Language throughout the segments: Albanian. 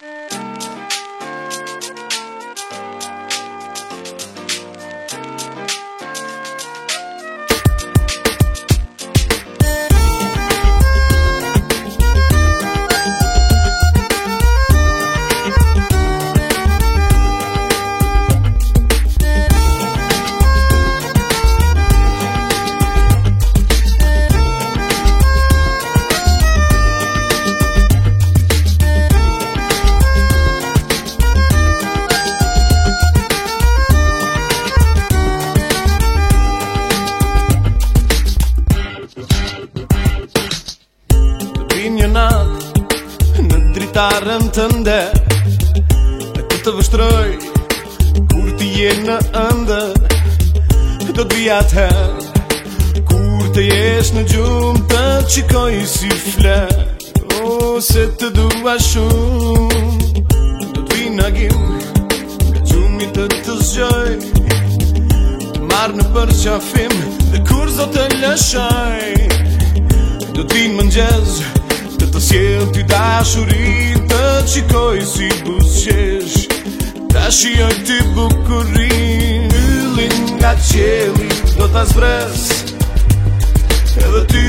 Thank you. Shkojnë një natë Në dritarën të ndë Në të të vështroj Kur të je në ndë Do të bëja të Kur të jesh në gjumë Të qikoj si fle O se të dua shumë Do të bëja në gjumë Në gjumë i të të zgjoj Të marë në për qafim Dhe kur zotë të lëshoj Do t'vinë më në gjëzë të sjell ty dashurin Të qikoj si busqesh Ta shioj ty bukurin Yllin nga qeli do t'a zbres Edhe ty,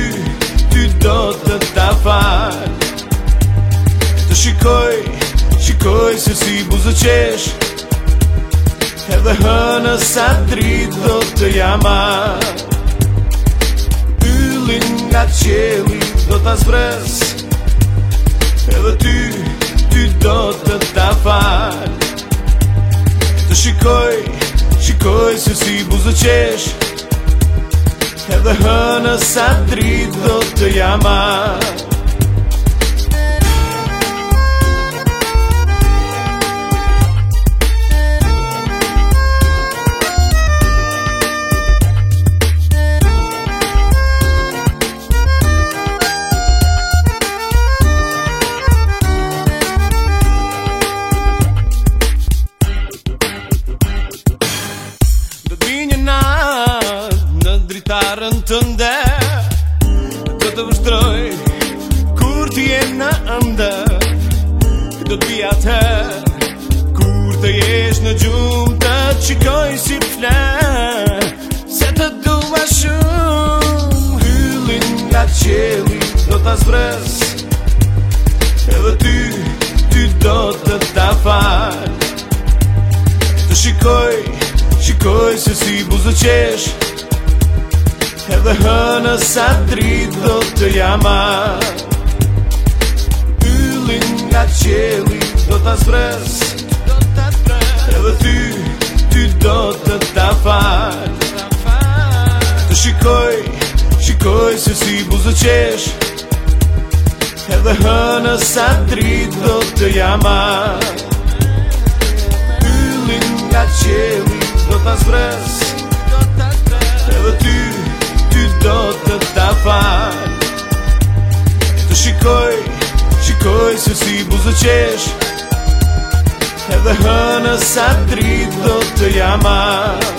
ty do të t'a fal Të shikoj, shikoj se si buzë qesh Edhe hënë sa drit do të jama Yllin nga qeli do t'a zbres të të ta falë Të shikoj, shikoj se si buzë qesh Edhe hënë sa dritë do të jamash varën të ndë Do të vështroj Kur t'i e në ndë Do t'i atë Kur të jesh në gjumë Të qikoj si fle Se të duva shumë Hyllin nga qeli Do t'a zvres Edhe ty Ty do të t'a fal Të shikoj Shikoj se si buzë qeshë Edhe hënë sa dritë do të jama Pyllin nga qeli do të asfres Edhe ty, ty do të ta fal Të shikoj, shikoj se si buzë qesh Edhe hënë sa dritë do të jama Sy si buzë qesh Edhe hënë sa dritë do të jamat